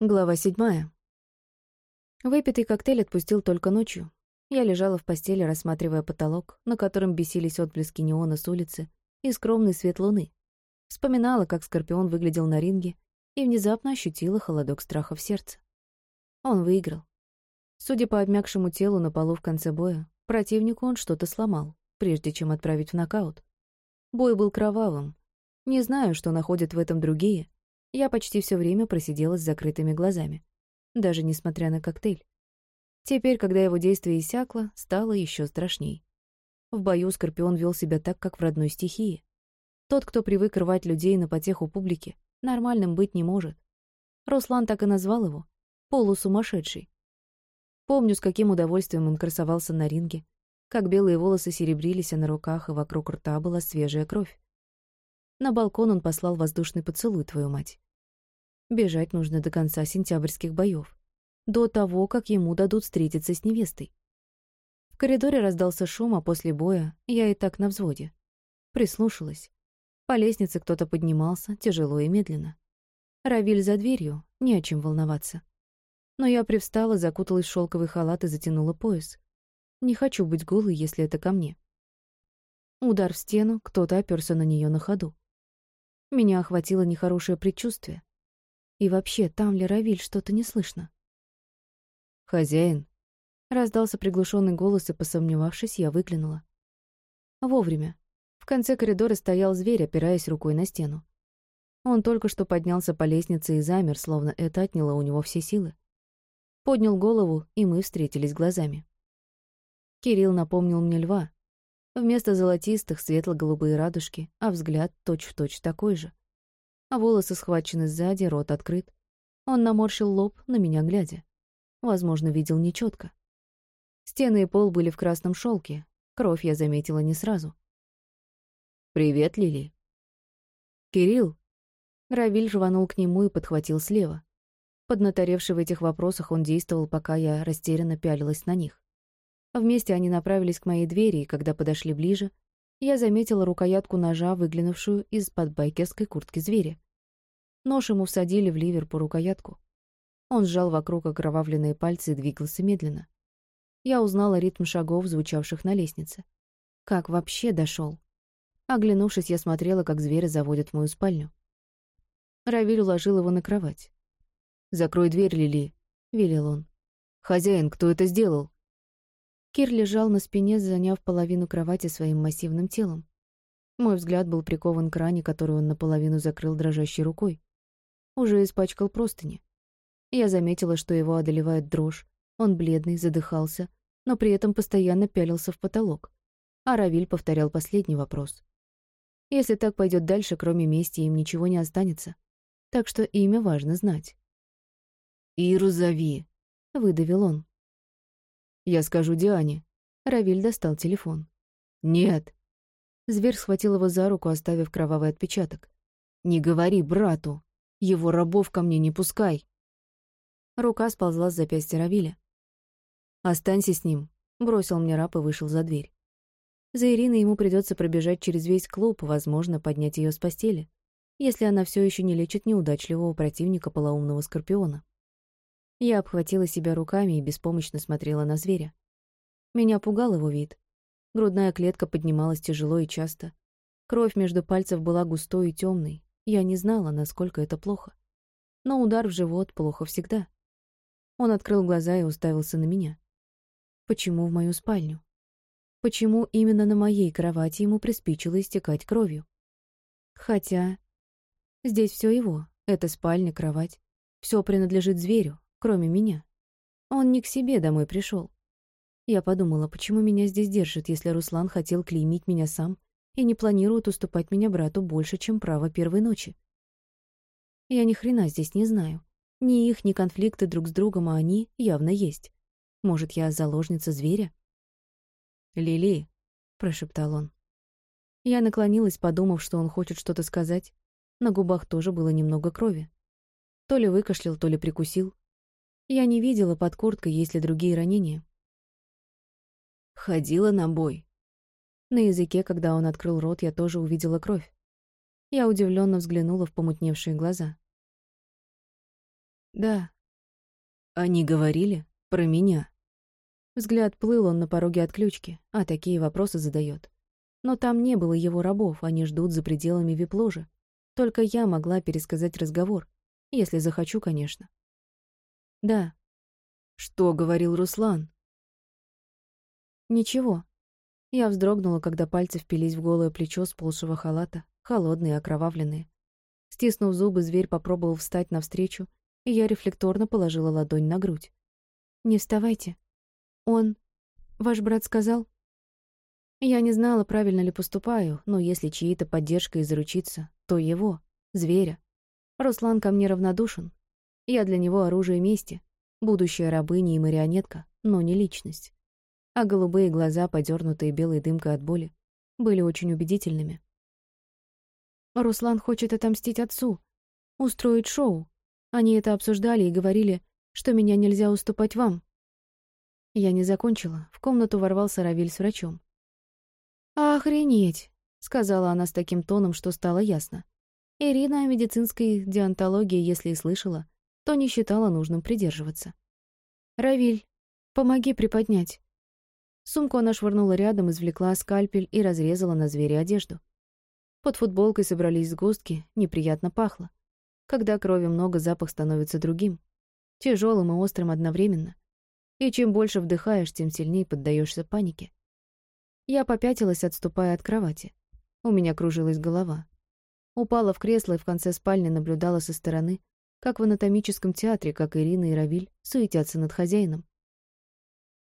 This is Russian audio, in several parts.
Глава седьмая. Выпитый коктейль отпустил только ночью. Я лежала в постели, рассматривая потолок, на котором бесились отблески неона с улицы и скромный свет луны. Вспоминала, как Скорпион выглядел на ринге, и внезапно ощутила холодок страха в сердце. Он выиграл. Судя по обмякшему телу на полу в конце боя, противнику он что-то сломал, прежде чем отправить в нокаут. Бой был кровавым. Не знаю, что находят в этом другие — я почти все время просидела с закрытыми глазами, даже несмотря на коктейль. Теперь, когда его действие иссякло, стало еще страшней. В бою Скорпион вел себя так, как в родной стихии. Тот, кто привык рвать людей на потеху публики, нормальным быть не может. Руслан так и назвал его — полусумасшедший. Помню, с каким удовольствием он красовался на ринге, как белые волосы серебрились, а на руках и вокруг рта была свежая кровь. На балкон он послал воздушный поцелуй, твою мать. Бежать нужно до конца сентябрьских боев, до того, как ему дадут встретиться с невестой. В коридоре раздался шум, а после боя я и так на взводе. Прислушалась. По лестнице кто-то поднимался, тяжело и медленно. Равиль за дверью, не о чем волноваться. Но я привстала, закуталась в шелковый халат и затянула пояс. Не хочу быть голой, если это ко мне. Удар в стену, кто-то оперся на нее на ходу. Меня охватило нехорошее предчувствие. И вообще, там ли Равиль, что-то не слышно. «Хозяин?» Раздался приглушенный голос, и, посомневавшись, я выглянула. Вовремя. В конце коридора стоял зверь, опираясь рукой на стену. Он только что поднялся по лестнице и замер, словно это отняло у него все силы. Поднял голову, и мы встретились глазами. Кирилл напомнил мне льва, Вместо золотистых светло-голубые радужки, а взгляд точь-в-точь точь такой же. А волосы схвачены сзади, рот открыт. Он наморщил лоб, на меня глядя. Возможно, видел нечетко. Стены и пол были в красном шелке. Кровь я заметила не сразу. «Привет, Лили». «Кирилл». Равиль жванул к нему и подхватил слева. Поднаторевший в этих вопросах, он действовал, пока я растерянно пялилась на них. Вместе они направились к моей двери, и когда подошли ближе, я заметила рукоятку ножа, выглянувшую из-под байкерской куртки зверя. Нож ему всадили в ливер по рукоятку. Он сжал вокруг окровавленные пальцы и двигался медленно. Я узнала ритм шагов, звучавших на лестнице. Как вообще дошел? Оглянувшись, я смотрела, как зверя заводят в мою спальню. Равиль уложил его на кровать. «Закрой дверь, Лили», — велел он. «Хозяин, кто это сделал?» Кир лежал на спине, заняв половину кровати своим массивным телом. Мой взгляд был прикован к ране, которую он наполовину закрыл дрожащей рукой. Уже испачкал простыни. Я заметила, что его одолевает дрожь. Он бледный, задыхался, но при этом постоянно пялился в потолок. А Равиль повторял последний вопрос. Если так пойдет дальше, кроме мести, им ничего не останется. Так что имя важно знать. «Иру зови», — выдавил он. Я скажу Диане». Равиль достал телефон. «Нет». Зверь схватил его за руку, оставив кровавый отпечаток. «Не говори брату. Его рабов ко мне не пускай». Рука сползла с запястья Равиля. «Останься с ним», — бросил мне раб и вышел за дверь. За Ириной ему придется пробежать через весь клуб, возможно, поднять ее с постели, если она все еще не лечит неудачливого противника полоумного скорпиона. Я обхватила себя руками и беспомощно смотрела на зверя. Меня пугал его вид. Грудная клетка поднималась тяжело и часто. Кровь между пальцев была густой и темной. Я не знала, насколько это плохо. Но удар в живот плохо всегда. Он открыл глаза и уставился на меня. Почему в мою спальню? Почему именно на моей кровати ему приспичило истекать кровью? Хотя... Здесь все его. Это спальня, кровать. Все принадлежит зверю, кроме меня. Он не к себе домой пришел. Я подумала, почему меня здесь держат, если Руслан хотел клеймить меня сам и не планирует уступать меня брату больше, чем право первой ночи. Я ни хрена здесь не знаю. Ни их, ни конфликты друг с другом, а они явно есть. Может, я заложница зверя? «Лили», — прошептал он. Я наклонилась, подумав, что он хочет что-то сказать. На губах тоже было немного крови. То ли выкашлял, то ли прикусил. Я не видела под курткой, есть ли другие ранения. Ходила на бой. На языке, когда он открыл рот, я тоже увидела кровь. Я удивленно взглянула в помутневшие глаза. Да. Они говорили про меня. Взгляд плыл он на пороге отключки, а такие вопросы задает. Но там не было его рабов, они ждут за пределами вип-ложи. Только я могла пересказать разговор. Если захочу, конечно. Да. Что говорил Руслан? Ничего. Я вздрогнула, когда пальцы впились в голое плечо сползшего халата, холодные, окровавленные. Стиснув зубы, зверь попробовал встать навстречу, и я рефлекторно положила ладонь на грудь. «Не вставайте», он... Ваш брат сказал... Я не знала, правильно ли поступаю, но если чьей-то поддержкой заручиться, то его, зверя. Руслан ко мне равнодушен. Я для него оружие мести, будущая рабыня и марионетка, но не личность. А голубые глаза, подернутые белой дымкой от боли, были очень убедительными. Руслан хочет отомстить отцу, устроить шоу. Они это обсуждали и говорили, что меня нельзя уступать вам. Я не закончила. В комнату ворвался Равиль с врачом. «Охренеть!» — сказала она с таким тоном, что стало ясно. Ирина о медицинской диантологии, если и слышала, то не считала нужным придерживаться. «Равиль, помоги приподнять». Сумку она швырнула рядом, извлекла скальпель и разрезала на звере одежду. Под футболкой собрались сгустки, неприятно пахло. Когда крови много, запах становится другим. тяжелым и острым одновременно. И чем больше вдыхаешь, тем сильнее поддаешься панике. Я попятилась, отступая от кровати. У меня кружилась голова. Упала в кресло и в конце спальни наблюдала со стороны, как в анатомическом театре, как Ирина и Равиль суетятся над хозяином.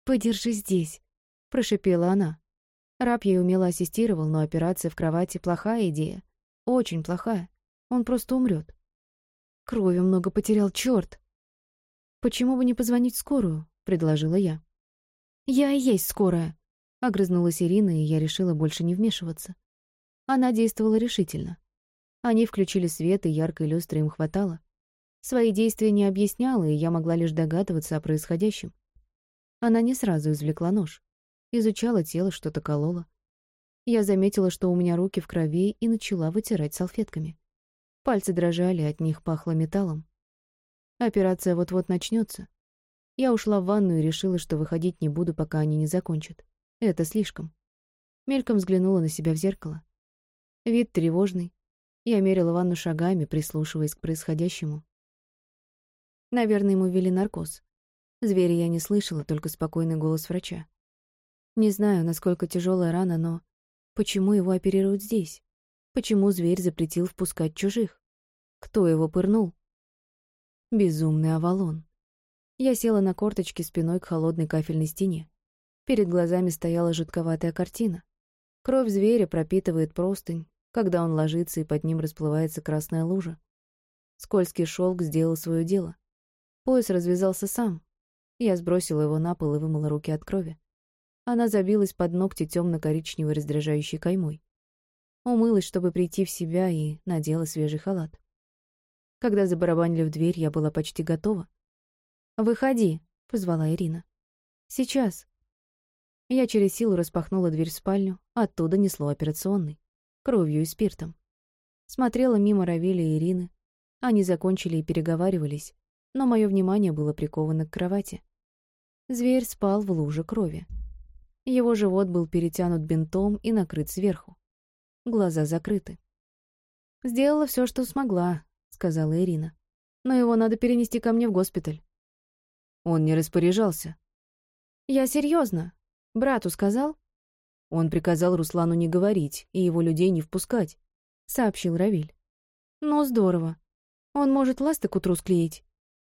«Подержи здесь», — прошипела она. Раб ей умело ассистировал, но операция в кровати — плохая идея. Очень плохая. Он просто умрет. Крови много потерял, черт. Почему бы не позвонить в скорую? — предложила я. «Я и есть скорая», — огрызнулась Ирина, и я решила больше не вмешиваться. Она действовала решительно. Они включили свет, и яркой люстры им хватало. Свои действия не объясняла, и я могла лишь догадываться о происходящем. Она не сразу извлекла нож. Изучала тело, что-то колола. Я заметила, что у меня руки в крови, и начала вытирать салфетками. Пальцы дрожали, от них пахло металлом. Операция вот-вот начнется. Я ушла в ванну и решила, что выходить не буду, пока они не закончат. Это слишком. Мельком взглянула на себя в зеркало. Вид тревожный. Я мерила ванну шагами, прислушиваясь к происходящему. Наверное, ему ввели наркоз. Зверя я не слышала, только спокойный голос врача. Не знаю, насколько тяжелая рана, но... Почему его оперируют здесь? Почему зверь запретил впускать чужих? Кто его пырнул? Безумный Авалон. Я села на корточки спиной к холодной кафельной стене. Перед глазами стояла жутковатая картина. Кровь зверя пропитывает простынь, когда он ложится, и под ним расплывается красная лужа. Скользкий шелк сделал свое дело. Пояс развязался сам. Я сбросила его на пол и вымыла руки от крови. Она забилась под ногти темно-коричневой раздражающей каймой. Умылась, чтобы прийти в себя, и надела свежий халат. Когда забарабанили в дверь, я была почти готова. «Выходи», — позвала Ирина. «Сейчас». Я через силу распахнула дверь в спальню, оттуда несло операционный. Кровью и спиртом. Смотрела мимо Равиля и Ирины. Они закончили и переговаривались, но мое внимание было приковано к кровати. Зверь спал в луже крови. Его живот был перетянут бинтом и накрыт сверху. Глаза закрыты. «Сделала все, что смогла», — сказала Ирина. «Но его надо перенести ко мне в госпиталь». Он не распоряжался. Я серьезно. Брату сказал? Он приказал Руслану не говорить и его людей не впускать, сообщил Равиль. Ну, здорово. Он может ласты к утру склеить,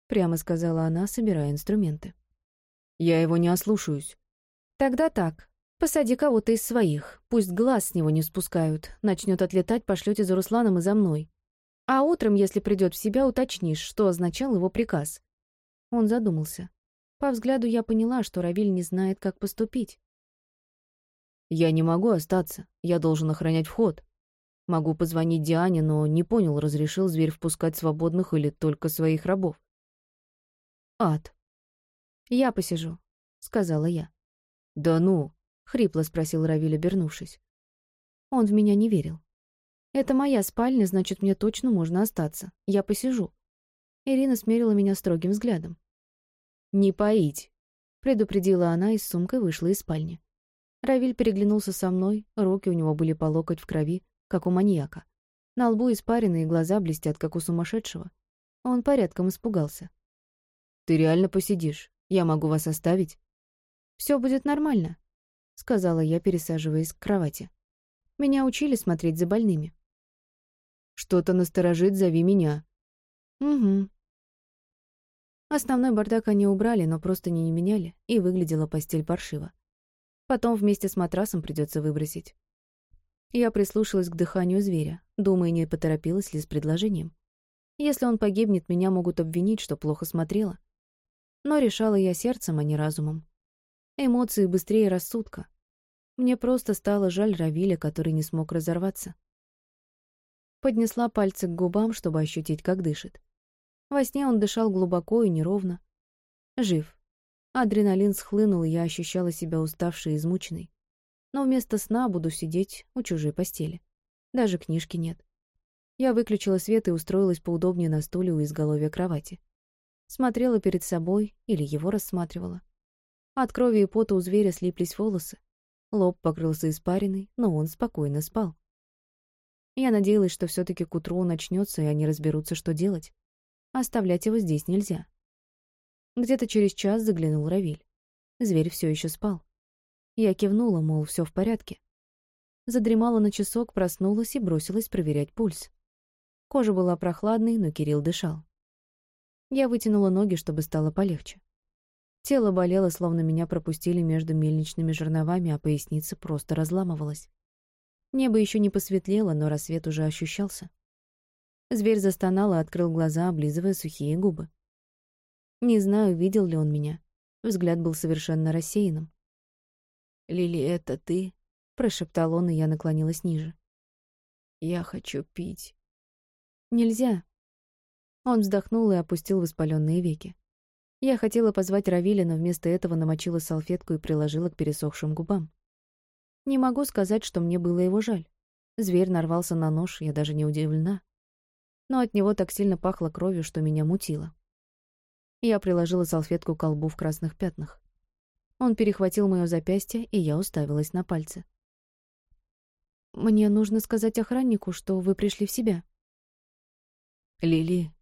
прямо сказала она, собирая инструменты. Я его не ослушаюсь. Тогда так. Посади кого-то из своих. Пусть глаз с него не спускают. Начнет отлетать, пошлете за Русланом и за мной. А утром, если придет в себя, уточнишь, что означал его приказ. Он задумался. По взгляду я поняла, что Равиль не знает, как поступить. «Я не могу остаться. Я должен охранять вход. Могу позвонить Диане, но не понял, разрешил зверь впускать свободных или только своих рабов». «Ад». «Я посижу», — сказала я. «Да ну», — хрипло спросил Равиль, обернувшись. Он в меня не верил. «Это моя спальня, значит, мне точно можно остаться. Я посижу». Ирина смерила меня строгим взглядом. «Не поить», — предупредила она и с сумкой вышла из спальни. Равиль переглянулся со мной, руки у него были по локоть в крови, как у маньяка. На лбу испаренные глаза блестят, как у сумасшедшего. Он порядком испугался. «Ты реально посидишь? Я могу вас оставить?» Все будет нормально», — сказала я, пересаживаясь к кровати. «Меня учили смотреть за больными». «Что-то насторожит, зови меня». «Угу». Основной бардак они убрали, но просто не меняли, и выглядела постель паршиво. Потом вместе с матрасом придется выбросить. Я прислушалась к дыханию зверя, думая, не поторопилась ли с предложением. Если он погибнет, меня могут обвинить, что плохо смотрела. Но решала я сердцем, а не разумом. Эмоции быстрее рассудка. Мне просто стало жаль Равиля, который не смог разорваться. Поднесла пальцы к губам, чтобы ощутить, как дышит. Во сне он дышал глубоко и неровно. Жив, Адреналин схлынул, и я ощущала себя уставшей и измученной. Но вместо сна буду сидеть у чужой постели. Даже книжки нет. Я выключила свет и устроилась поудобнее на стуле у изголовья кровати. Смотрела перед собой или его рассматривала. От крови и пота у зверя слиплись волосы. Лоб покрылся испариной, но он спокойно спал. Я надеялась, что все таки к утру он очнется, и они разберутся, что делать. Оставлять его здесь нельзя. Где-то через час заглянул Равиль. Зверь все еще спал. Я кивнула, мол, все в порядке. Задремала на часок, проснулась и бросилась проверять пульс. Кожа была прохладной, но Кирилл дышал. Я вытянула ноги, чтобы стало полегче. Тело болело, словно меня пропустили между мельничными жерновами, а поясница просто разламывалась. Небо еще не посветлело, но рассвет уже ощущался. Зверь застонал и открыл глаза, облизывая сухие губы. Не знаю, видел ли он меня. Взгляд был совершенно рассеянным. «Лили, это ты?» — прошептал он, и я наклонилась ниже. «Я хочу пить». «Нельзя». Он вздохнул и опустил воспаленные веки. Я хотела позвать Равиля, но вместо этого намочила салфетку и приложила к пересохшим губам. Не могу сказать, что мне было его жаль. Зверь нарвался на нож, я даже не удивлена. Но от него так сильно пахло кровью, что меня мутило. Я приложила салфетку к колбу в красных пятнах. Он перехватил моё запястье, и я уставилась на пальцы. «Мне нужно сказать охраннику, что вы пришли в себя». «Лили».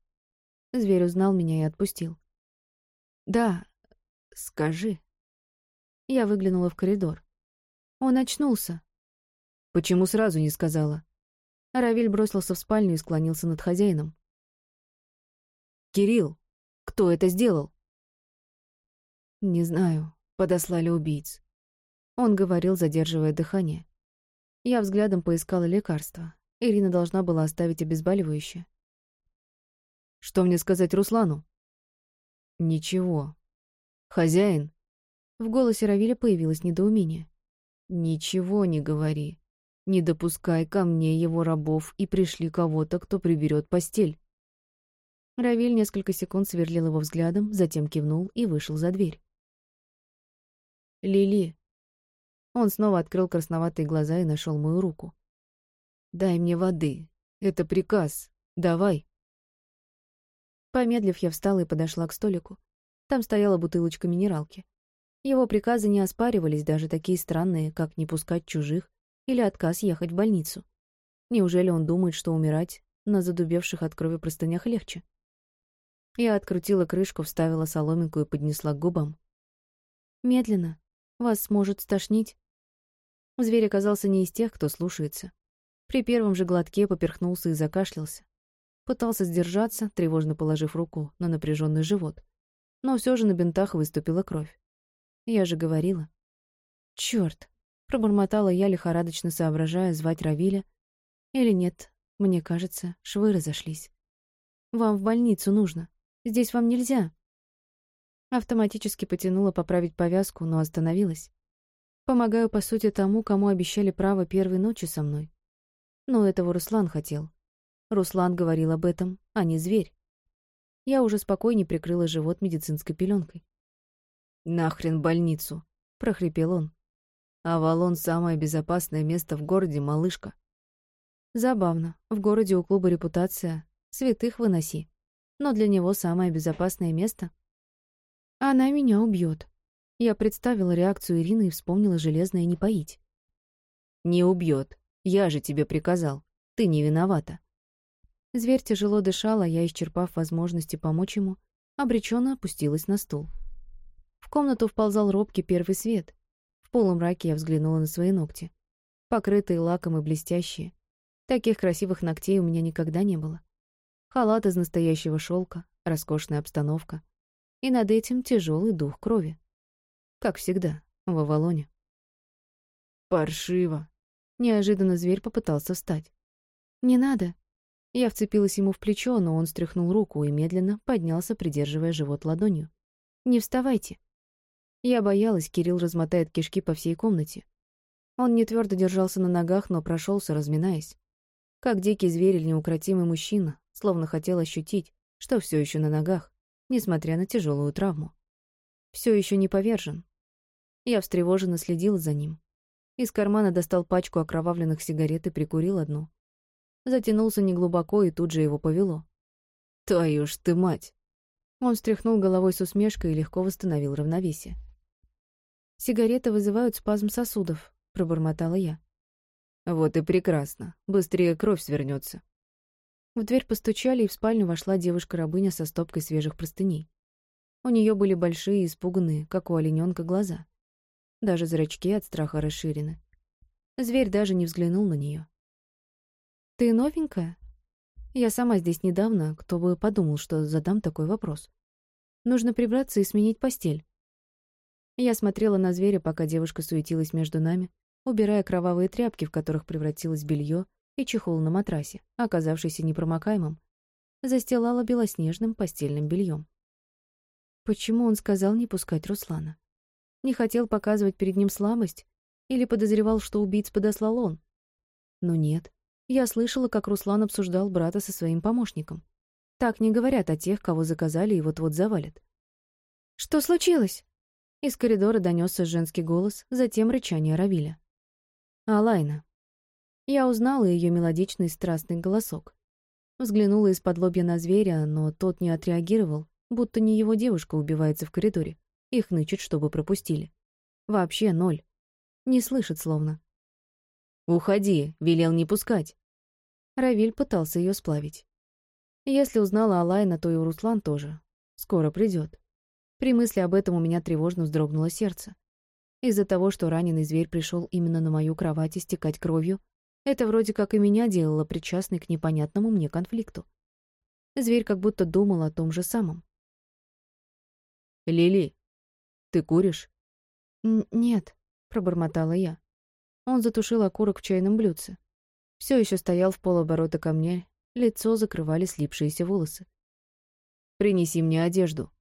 Зверь узнал меня и отпустил. «Да, скажи». Я выглянула в коридор. Он очнулся. «Почему сразу не сказала?» Равиль бросился в спальню и склонился над хозяином. «Кирилл!» Кто это сделал? Не знаю. Подослали убийц. Он говорил, задерживая дыхание. Я взглядом поискала лекарства. Ирина должна была оставить обезболивающее. Что мне сказать Руслану? Ничего. Хозяин? В голосе Равиля появилось недоумение. Ничего не говори. Не допускай ко мне его рабов и пришли кого-то, кто приберет постель. Равиль несколько секунд сверлил его взглядом, затем кивнул и вышел за дверь. «Лили». Он снова открыл красноватые глаза и нашел мою руку. «Дай мне воды. Это приказ. Давай». Помедлив, я встала и подошла к столику. Там стояла бутылочка минералки. Его приказы не оспаривались, даже такие странные, как не пускать чужих или отказ ехать в больницу. Неужели он думает, что умирать на задубевших от крови простынях легче? Я открутила крышку, вставила соломинку и поднесла к губам. «Медленно. Вас может стошнить». Зверь оказался не из тех, кто слушается. При первом же глотке поперхнулся и закашлялся. Пытался сдержаться, тревожно положив руку на напряженный живот. Но все же на бинтах выступила кровь. Я же говорила. Черт! пробормотала я, лихорадочно соображая, звать Равиля. Или нет, мне кажется, швы разошлись. «Вам в больницу нужно». Здесь вам нельзя». Автоматически потянула поправить повязку, но остановилась. Помогаю, по сути, тому, кому обещали право первой ночи со мной. Но этого Руслан хотел. Руслан говорил об этом, а не зверь. Я уже спокойнее прикрыла живот медицинской пеленкой. «Нахрен больницу!» — прохрипел он. «Авалон — самое безопасное место в городе, малышка». Забавно. В городе у клуба репутация. Святых выноси. но для него самое безопасное место. Она меня убьет. Я представила реакцию Ирины и вспомнила железное «не поить». «Не убьет. Я же тебе приказал. Ты не виновата». Зверь тяжело дышал, а я, исчерпав возможности помочь ему, обреченно опустилась на стул. В комнату вползал робкий первый свет. В полумраке я взглянула на свои ногти. Покрытые лаком и блестящие. Таких красивых ногтей у меня никогда не было. Халат из настоящего шелка, роскошная обстановка. И над этим тяжелый дух крови. Как всегда, в Авалоне. «Паршиво!» Неожиданно зверь попытался встать. «Не надо!» Я вцепилась ему в плечо, но он стряхнул руку и медленно поднялся, придерживая живот ладонью. «Не вставайте!» Я боялась, Кирилл размотает кишки по всей комнате. Он не твердо держался на ногах, но прошелся, разминаясь. Как дикий зверь или неукротимый мужчина, словно хотел ощутить, что все еще на ногах, несмотря на тяжелую травму. Все еще не повержен. Я встревоженно следила за ним. Из кармана достал пачку окровавленных сигарет и прикурил одну. Затянулся неглубоко, и тут же его повело. «Твою ж ты мать!» Он встряхнул головой с усмешкой и легко восстановил равновесие. «Сигареты вызывают спазм сосудов», — пробормотала я. «Вот и прекрасно. Быстрее кровь свернется. В дверь постучали, и в спальню вошла девушка-рабыня со стопкой свежих простыней. У нее были большие, испуганные, как у олененка, глаза. Даже зрачки от страха расширены. Зверь даже не взглянул на нее. «Ты новенькая?» Я сама здесь недавно, кто бы подумал, что задам такой вопрос. Нужно прибраться и сменить постель. Я смотрела на зверя, пока девушка суетилась между нами, убирая кровавые тряпки, в которых превратилось белье, и чехол на матрасе, оказавшийся непромокаемым, застилала белоснежным постельным бельем. Почему он сказал не пускать Руслана? Не хотел показывать перед ним слабость? Или подозревал, что убийц подослал он? Но нет. Я слышала, как Руслан обсуждал брата со своим помощником. Так не говорят о тех, кого заказали и вот-вот завалят. «Что случилось?» Из коридора донесся женский голос, затем рычание Равиля. «Алайна». Я узнала ее мелодичный страстный голосок. Взглянула из-под лобья на зверя, но тот не отреагировал, будто не его девушка убивается в коридоре. Их нычет, чтобы пропустили. Вообще ноль. Не слышит словно. «Уходи, велел не пускать». Равиль пытался ее сплавить. Если узнала Алайна, то и у Руслан тоже. Скоро придет. При мысли об этом у меня тревожно вздрогнуло сердце. Из-за того, что раненый зверь пришел именно на мою кровать истекать кровью, это вроде как и меня делало причастной к непонятному мне конфликту. Зверь как будто думал о том же самом. «Лили, ты куришь?» «Нет», — пробормотала я. Он затушил окурок в чайном блюдце. Все еще стоял в полоборота ко мне, лицо закрывали слипшиеся волосы. «Принеси мне одежду»,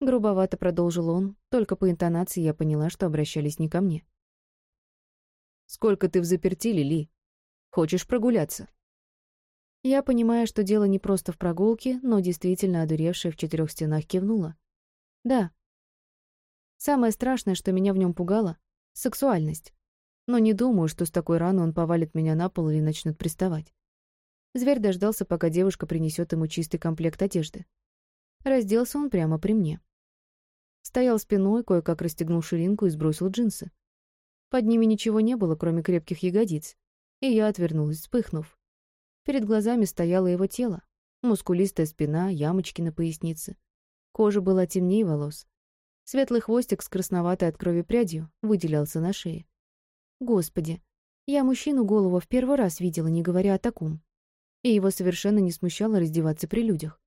Грубовато продолжил он, только по интонации я поняла, что обращались не ко мне. «Сколько ты в заперти, Лили? Хочешь прогуляться?» Я, понимая, что дело не просто в прогулке, но действительно одуревшая в четырех стенах кивнула. «Да». Самое страшное, что меня в нем пугало — сексуальность. Но не думаю, что с такой раны он повалит меня на пол или начнет приставать. Зверь дождался, пока девушка принесет ему чистый комплект одежды. Разделся он прямо при мне. Стоял спиной, кое-как расстегнул ширинку и сбросил джинсы. Под ними ничего не было, кроме крепких ягодиц, и я отвернулась, вспыхнув. Перед глазами стояло его тело. Мускулистая спина, ямочки на пояснице. Кожа была темнее волос. Светлый хвостик с красноватой от крови прядью выделялся на шее. Господи, я мужчину голову в первый раз видела, не говоря о таком. И его совершенно не смущало раздеваться при людях.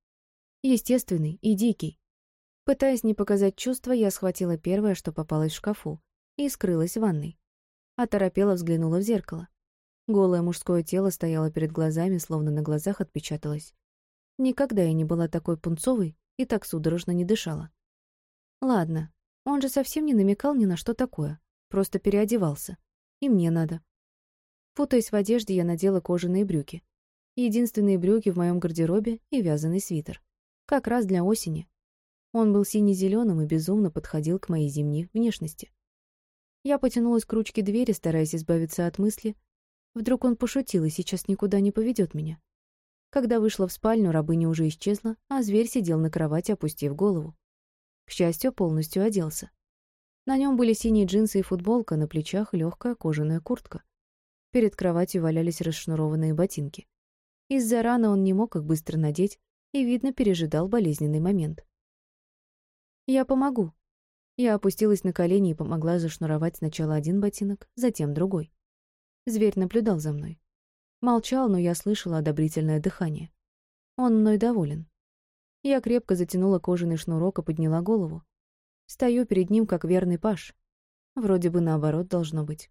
Естественный и дикий. Пытаясь не показать чувства, я схватила первое, что попалось в шкафу, и скрылась в ванной. Оторопела взглянула в зеркало. Голое мужское тело стояло перед глазами, словно на глазах отпечаталось. Никогда я не была такой пунцовой и так судорожно не дышала. Ладно, он же совсем не намекал ни на что такое, просто переодевался. И мне надо. Путаясь в одежде, я надела кожаные брюки. Единственные брюки в моем гардеробе и вязаный свитер. Как раз для осени, он был сине-зеленым и безумно подходил к моей зимней внешности. Я потянулась к ручке двери, стараясь избавиться от мысли. Вдруг он пошутил и сейчас никуда не поведет меня. Когда вышла в спальню, рабыня уже исчезла, а зверь сидел на кровати, опустив голову. К счастью, полностью оделся. На нем были синие джинсы и футболка, на плечах легкая кожаная куртка. Перед кроватью валялись расшнурованные ботинки. Из-за раны он не мог их быстро надеть и, видно, пережидал болезненный момент. «Я помогу». Я опустилась на колени и помогла зашнуровать сначала один ботинок, затем другой. Зверь наблюдал за мной. Молчал, но я слышала одобрительное дыхание. Он мной доволен. Я крепко затянула кожаный шнурок и подняла голову. Стою перед ним, как верный паш. Вроде бы наоборот должно быть.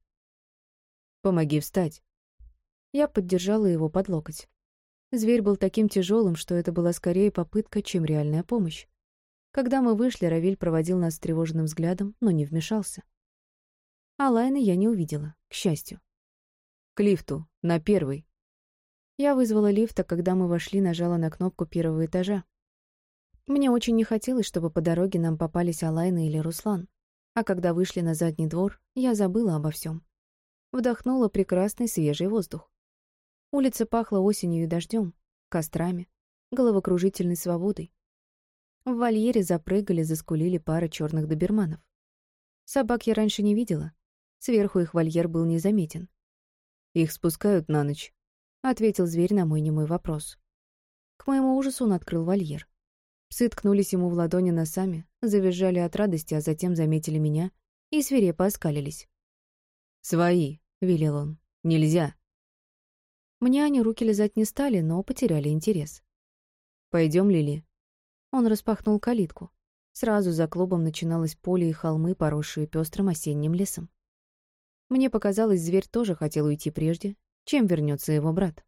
«Помоги встать». Я поддержала его под локоть. Зверь был таким тяжелым, что это была скорее попытка, чем реальная помощь. Когда мы вышли, Равиль проводил нас тревожным взглядом, но не вмешался. А Лайны я не увидела, к счастью. «К лифту, на первый». Я вызвала лифта, когда мы вошли, нажала на кнопку первого этажа. Мне очень не хотелось, чтобы по дороге нам попались Алайна или Руслан. А когда вышли на задний двор, я забыла обо всем. Вдохнула прекрасный свежий воздух. Улица пахла осенью и дождем, кострами, головокружительной свободой. В вольере запрыгали, заскулили пара черных доберманов. Собак я раньше не видела. Сверху их вольер был незаметен. «Их спускают на ночь», — ответил зверь на мой немой вопрос. К моему ужасу он открыл вольер. Псы ткнулись ему в ладони носами, завизжали от радости, а затем заметили меня и свирепо оскалились. «Свои», — велел он. «Нельзя». Мне они руки лизать не стали, но потеряли интерес. Пойдем, Лили». Он распахнул калитку. Сразу за клубом начиналось поле и холмы, поросшие пестрым осенним лесом. Мне показалось, зверь тоже хотел уйти прежде, чем вернется его брат.